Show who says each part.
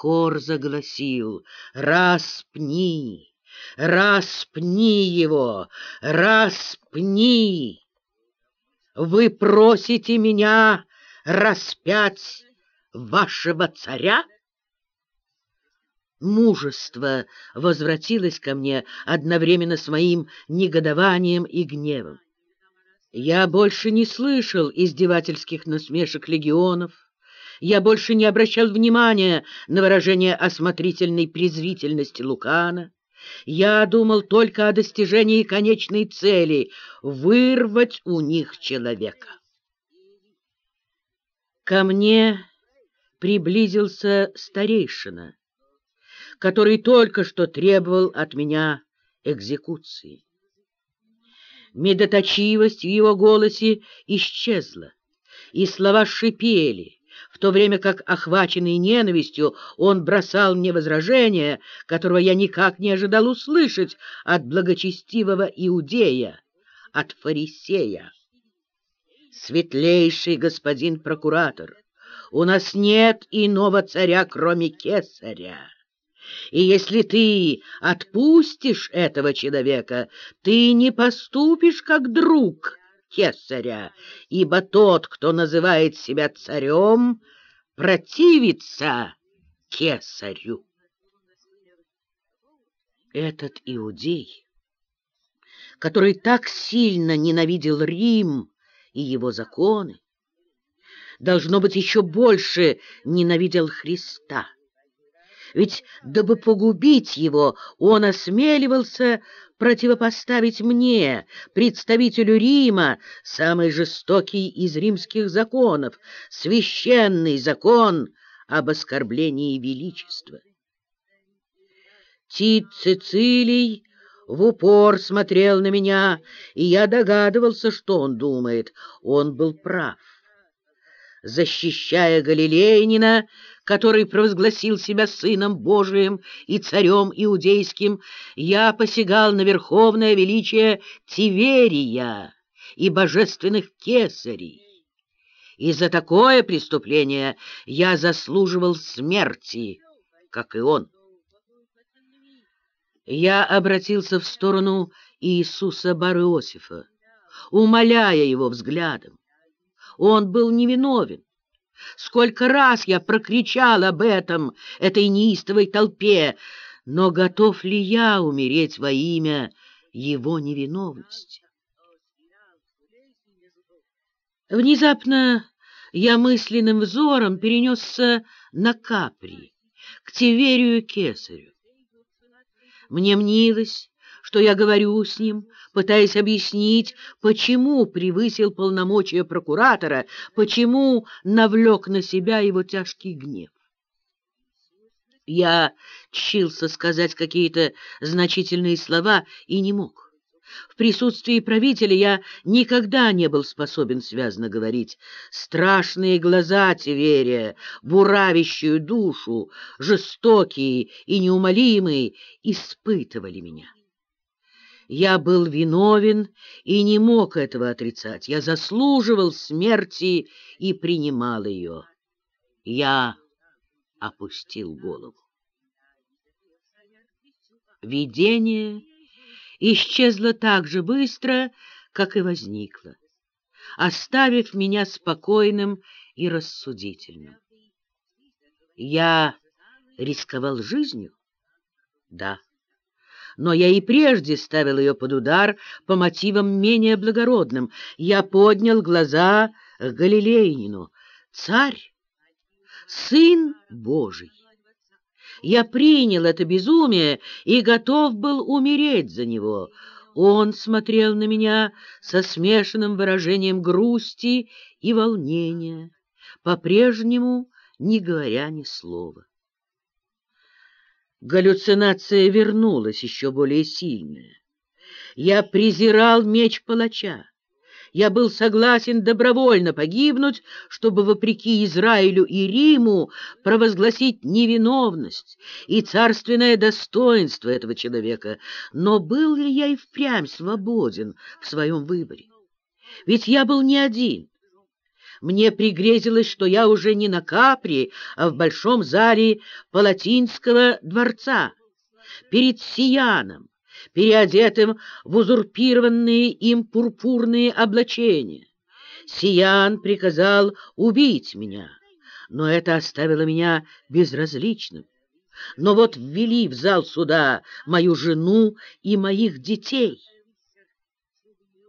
Speaker 1: Хор загласил «Распни! Распни его! Распни! Вы просите меня распять вашего царя?» Мужество возвратилось ко мне одновременно с моим негодованием и гневом. Я больше не слышал издевательских насмешек легионов, я больше не обращал внимания на выражение осмотрительной презрительности Лукана. Я думал только о достижении конечной цели — вырвать у них человека. Ко мне приблизился старейшина, который только что требовал от меня экзекуции. Медоточивость в его голосе исчезла, и слова шипели, в то время как, охваченный ненавистью, он бросал мне возражения, которого я никак не ожидал услышать от благочестивого иудея, от фарисея. Светлейший господин прокуратор, у нас нет иного царя, кроме кесаря. И если ты отпустишь этого человека, ты не поступишь как друг кесаря, ибо тот, кто называет себя царем, противится кесарю. Этот иудей, который так сильно ненавидел Рим и его законы, должно быть, еще больше ненавидел Христа. Ведь, дабы погубить его, он осмеливался противопоставить мне, представителю Рима, самый жестокий из римских законов, священный закон об оскорблении величества. Тит Цицилий в упор смотрел на меня, и я догадывался, что он думает. Он был прав. Защищая Галилейнина, который провозгласил себя сыном Божиим и царем иудейским, я посягал на верховное величие Тиверия и божественных кесарей. И за такое преступление я заслуживал смерти, как и он. Я обратился в сторону Иисуса Бар-Иосифа, умоляя его взглядом. Он был невиновен. Сколько раз я прокричал об этом этой неистовой толпе, но готов ли я умереть во имя его невиновности? Внезапно я мысленным взором перенесся на Капри, к Тиверию Кесарю. Мне мнилось, что я говорю с ним, пытаясь объяснить, почему превысил полномочия прокуратора, почему навлек на себя его тяжкий гнев. Я чился сказать какие-то значительные слова и не мог. В присутствии правителя я никогда не был способен связно говорить. Страшные глаза Тиверия, буравящую душу, жестокие и неумолимые, испытывали меня. Я был виновен и не мог этого отрицать. Я заслуживал смерти и принимал ее. Я опустил голову. Видение исчезло так же быстро, как и возникло, оставив меня спокойным и рассудительным. Я рисковал жизнью? Да но я и прежде ставил ее под удар по мотивам менее благородным. Я поднял глаза к Галилейнину. Царь, сын Божий. Я принял это безумие и готов был умереть за него. Он смотрел на меня со смешанным выражением грусти и волнения, по-прежнему не говоря ни слова. Галлюцинация вернулась еще более сильная. Я презирал меч палача. Я был согласен добровольно погибнуть, чтобы, вопреки Израилю и Риму, провозгласить невиновность и царственное достоинство этого человека. Но был ли я и впрямь свободен в своем выборе? Ведь я был не один. Мне пригрезилось, что я уже не на Капри, а в большом зале Палатинского дворца, перед Сияном, переодетым в узурпированные им пурпурные облачения. Сиян приказал убить меня, но это оставило меня безразличным. Но вот ввели в зал суда мою жену и моих детей —